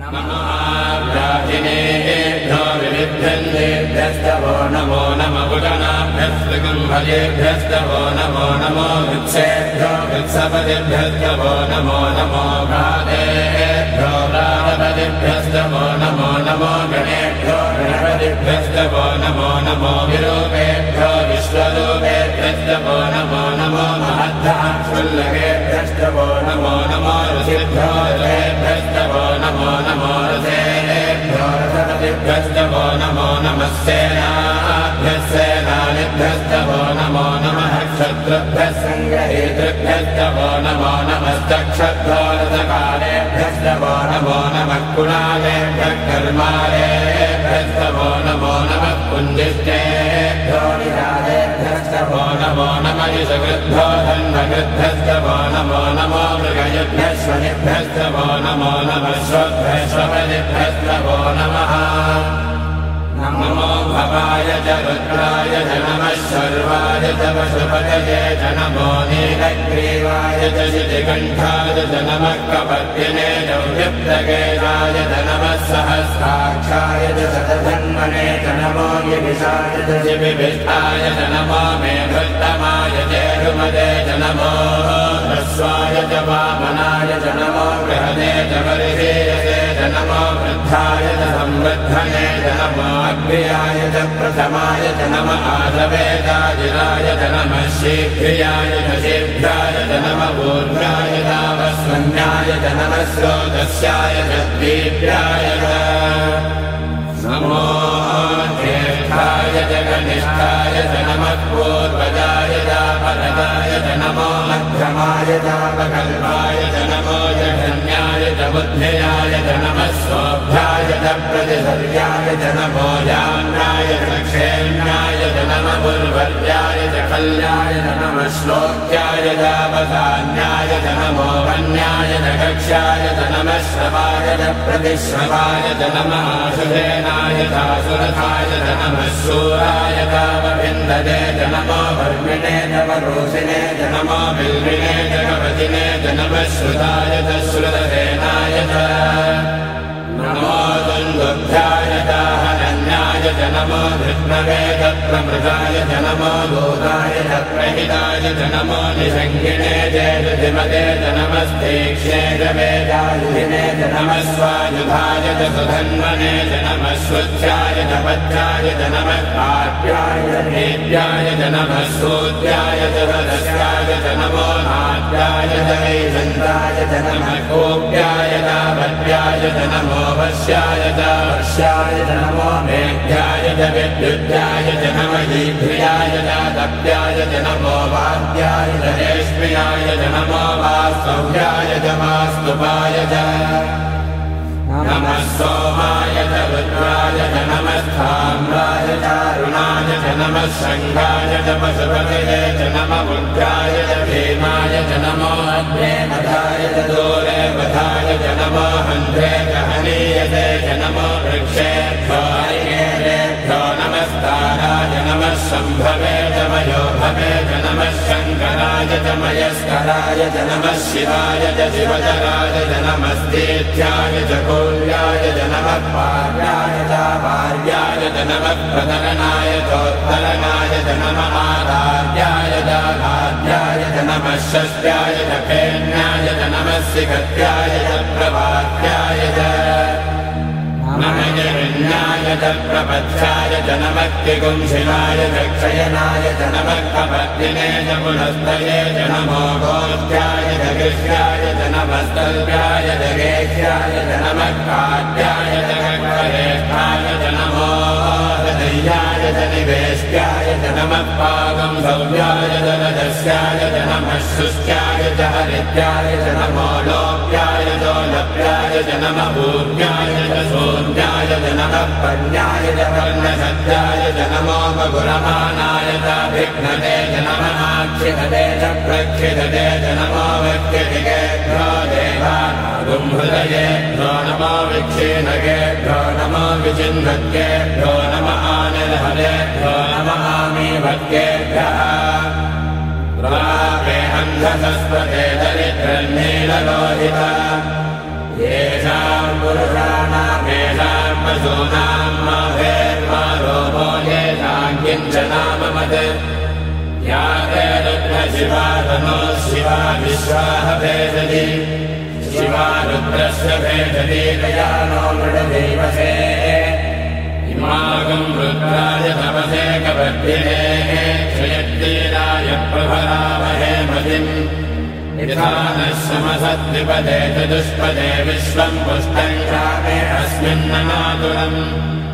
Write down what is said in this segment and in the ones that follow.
नमोभ्याजिनेभ्यो विविभ्यन्तेभ्यस्तवो नमो नमगुटनाभ्यस्त्रिगुम्भजेभ्यस्तवो नमो नमो वृक्षेभ्यो वृक्षपतिभ्यस्तवो नमो नमो भ्रातेभ्यो भ्रातपतिभ्यस्तवो नमो नमो गणेभ्यो गणपतिभ्यस्तवो नमो नमो विरूपेभ्यो विश्वरूपेभ्यस्तवो नमो नमो महद्धाक्षुल्लकेभ्यस्तवो नमो नमो ऋषिभ्यो नमो नमः सेनाभ्यः सेनानिभ्यस्तवो नमो नमः क्षत्रुभ्यः सङ्ग्रहेतृभ्यस्तवो नमो नमस्तक्षत्रो रथकालेभ्यस्तवो नमो नमः कुणालेभ्यः कर्मालेभ्यस्तवो नमो नमः पुञ्जिष्टेभ्यो निरालेभ्यस्तवो नमो नमो नमः श्वभ्यश्वपदिभ्यस्तवो नमः नमो भवाय च रुद्राय च नमः शर्वाय च पशुपतये च नमो नीलग्रीवाय च शितिकण्ठाय च नमः कपद्यने च व्यप्तकेशाय च नमः सहस्राक्षाय च शतधन्वने च नमो गिरिशाय च शिबिभिष्ठाय च नमो मेघुत्तमाय चेरुमदे च नमो ह्रस्वाय च वामनाय च नमो बृहदे च वर्षेयसे च नमो वृद्धाय च संवृद्धने च नमो। अग्र्याय च प्रथमाय च नम। आदवेदाजिराय च नमः। शीघ्रियाय च शीघ्राय च नम। ऊर्ध्वाय तावस्वन्याय च नमः। स्रोतस्याय च दीप्याय च नमो ज्येष्ठाय च कनिष्ठाय च नमः। पूर्वजाय चापरदाय च नमो मध्यमाय चापकल्पाय च नमो जघन्याय च बुद्ध्ययाय च नमः स्वोभ्याय च प्रतिसर्याय च याम्याय च क्षेम्याय च नम पुर्वर्याय च कल्याय च नमः श्लोक्याय चावधान्याय च नमो वन्याय च नमः श्रवाय च प्रतिश्रवाय च नमः आशुधेनाय चासुरथाय च नमः शूराय तावविन्दते च नमो वर्मिणे च वरोषिणे च नमो बिल्विने च कवचिने च नमः श्रुताय च श्रुतसेनाय च नमो दुन्दुभ्याय चाहनन्याय च नमो धृष्णवे च प्रमृताय च नमो दूताय च प्रहिताय च नमो निषङ्गिणे चेतुधिमते च नमस्तीक्ष्णे च वेदायुधिने च नमः स्वायुधाय च नमः स्वच्छाय च पच्छाय च नमः काव्याय च देव्याय च नमः सूर्याय च सदस्याय च नमो नाट्याय च वैजन्ताय च नमः कोप्याय तावत्याय च नमो वश्याय च वर्ष्याय च नमो मेघ्याय च विद्युत्याय च नम ईभ्रियाय च दप्याय च नमो वाद्याय च रेष्म्याय च नमो वास्तव्याय च नमः सोमाय च नमः स्थाम्राय चारुणाय च नमः बुद्धाय च भीमाय च नमो अग्ने मधाय च दूरे वधाय च नमो हन्ध्रे च हनीयते च नमो वृक्षेभ्यो हरिकेभ्यो नमस्ताराय नमः शम्भवे च मयोभवे च नमः शङ्कराय च मयस्कराय च नमः शिवाय च शिवचराय च नमस्तेध्याय च कौल्याय च नमः पार्याय च पार्याय च नमः प्रतरणाय चोत्तरणाय च नमः षष्ट्याय च फेन्याय च नमः सिकत्याय च प्रभात्याय च। नमयरण्याय च प्रपथ्याय च क्षयनाय नमः कपद्दिने च पुनस्तये च नमो गोष्ठ्याय च कृष्याय च नमस्तल्प्याय च गेह्याय च नमः काट्याय च कक्करेष्ठाय च नमो हृदय्याय च निवेष्ट्याय च नमः सौव्याय च रजस्याय च नमः शुष्क्याय च हरिद्याय च नमो लोप्याय चोलप्याय च नमः पूर्व्याय च शून्याय च नमः पण्याय च वर्णसत्याय च नमो मगुरमाणाय चाभिघ्नते च नमः आक्षिधते च प्रक्षिधते च नमो व्यक्तिकेभ्यो देवानागुम्हृदयेभ्यो नमो नमो नम आनिर्हरेभ्यो नम दरिद्रन्नीललोहिता येषाम् पुरुषा पशूनाम् माभेर्मारोपो येषाम् किञ्च नाम मत् या ते रुद्र शिवा तनो शिवा विश्वाह भेदति शिवा रुद्रस्य भेदति दया नो मृडदेवसे समसद्विपदे चतुष्पदे विश्वम् पुष्टम् शामे अस्मिन्नमातुरम्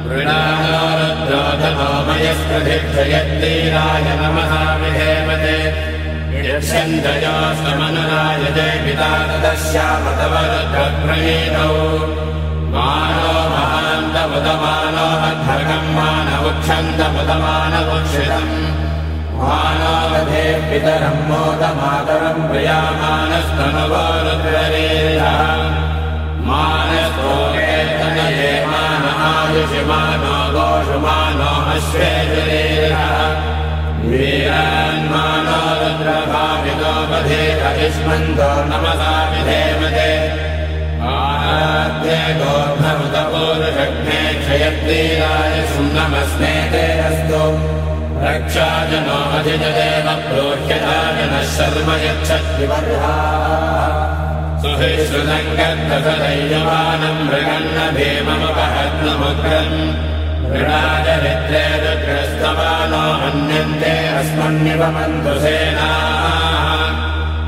वृणानो रुद्रोधनो मयस्प्रधिक्षयत्तीराय नमः विधेमते यक्षन्दयोस्तमनुराय जय पिता तदस्याम तव रुद्रप्रणीतौ मानो महान्तमुदमानो अध्वर्गम् मानवुक्षन्तमुदमानवुक्षितम् मानवधे पितरम् मोदमातरम् प्रियामानस्तनुवो रुद्रवीरः मानस्तोकेतनये मान आयुषिमानो गोषुमानो अश्वेशरीरः वीरान्मानो बधेत युष्मन्तो नमसा विधेमते आराध्ये गोर्धमुतपूरुषघ्ने क्षयत्तीराय सुन्नमस्मे ते अस्तु प्रोह्यताजनः शर्म यच्छद्विवर्हा। सुहिश्रुतङ्गद्धसदैयमानम् मृगन्न भीममुपहत्नमुग्रम् मृणाचरित्रे रुद्रस्तमानो हन्यन्ते अस्मन्निवमन्तु सेनाः।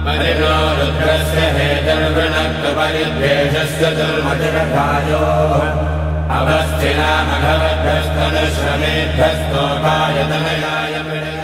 परिणो रुद्रस्य हेतर्वृणक्तपरिद्वेषस्य दुर्मतिरथायोः मृडया